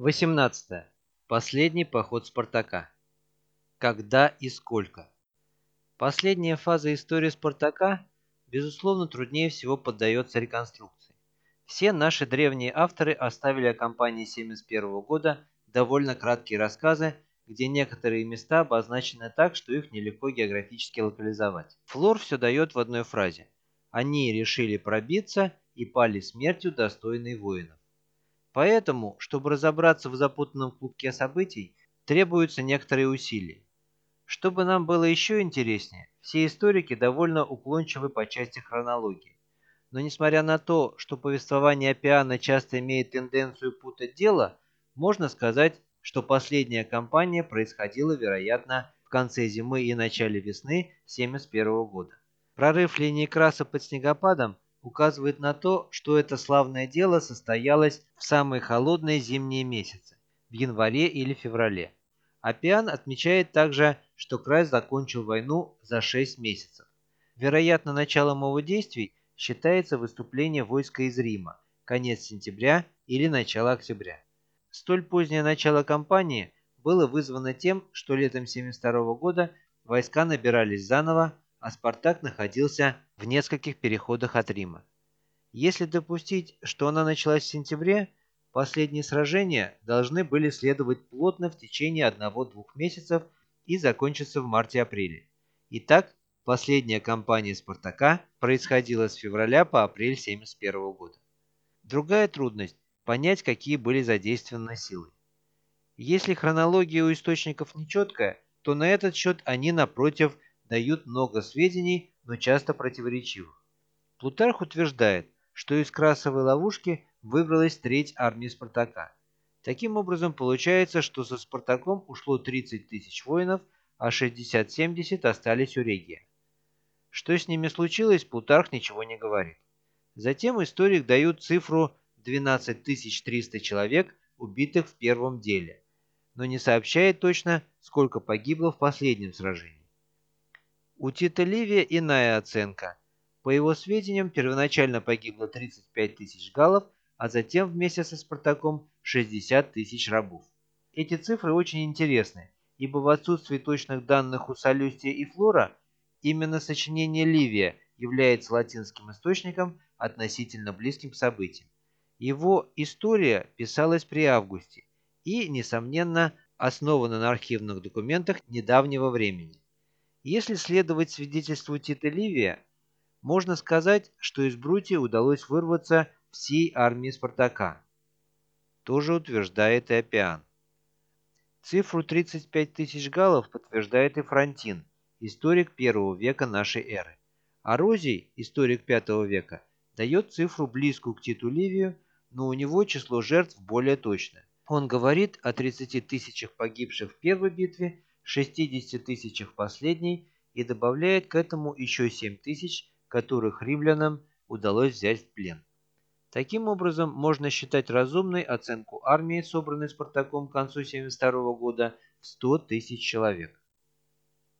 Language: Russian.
18. Последний поход Спартака. Когда и сколько? Последняя фаза истории Спартака, безусловно, труднее всего поддается реконструкции. Все наши древние авторы оставили о кампании 71 года довольно краткие рассказы, где некоторые места обозначены так, что их нелегко географически локализовать. Флор все дает в одной фразе. Они решили пробиться и пали смертью достойной воинов. Поэтому, чтобы разобраться в запутанном клубке событий, требуются некоторые усилия. Чтобы нам было еще интереснее, все историки довольно уклончивы по части хронологии. Но несмотря на то, что повествование Апиана часто имеет тенденцию путать дело, можно сказать, что последняя кампания происходила, вероятно, в конце зимы и начале весны 71 года. Прорыв линии краса под снегопадом указывает на то, что это славное дело состоялось в самые холодные зимние месяцы, в январе или феврале. Апиан отмечает также, что край закончил войну за 6 месяцев. Вероятно, началом его действий считается выступление войска из Рима, конец сентября или начало октября. Столь позднее начало кампании было вызвано тем, что летом 72 года войска набирались заново, а Спартак находился в нескольких переходах от Рима. Если допустить, что она началась в сентябре, последние сражения должны были следовать плотно в течение одного-двух месяцев и закончиться в марте-апреле. Итак, последняя кампания «Спартака» происходила с февраля по апрель 1971 года. Другая трудность – понять, какие были задействованы силы. Если хронология у источников нечеткая, то на этот счет они, напротив, дают много сведений, но часто противоречивых. Плутарх утверждает, что из Красовой ловушки выбралась треть армии Спартака. Таким образом, получается, что со Спартаком ушло 30 тысяч воинов, а 60-70 остались у Регия. Что с ними случилось, Плутарх ничего не говорит. Затем историк дают цифру 12 300 человек, убитых в первом деле, но не сообщает точно, сколько погибло в последнем сражении. У Тита Ливия иная оценка. По его сведениям, первоначально погибло 35 тысяч галлов, а затем вместе со Спартаком 60 тысяч рабов. Эти цифры очень интересны, ибо в отсутствии точных данных у Солюстия и Флора именно сочинение Ливия является латинским источником, относительно близким к событиям. Его история писалась при Августе и, несомненно, основана на архивных документах недавнего времени. Если следовать свидетельству Тита Ливия, можно сказать, что из Брутии удалось вырваться всей армии Спартака. Тоже утверждает и Апиан. Цифру 35 тысяч галлов подтверждает и Фронтин, историк первого века нашей эры. А Розий, историк пятого века, дает цифру близкую к Титу Ливию, но у него число жертв более точное. Он говорит о 30 тысячах погибших в первой битве 60 тысячах последней и добавляет к этому еще 7 тысяч, которых римлянам удалось взять в плен. Таким образом, можно считать разумной оценку армии, собранной Спартаком к концу 72 года, в 100 тысяч человек.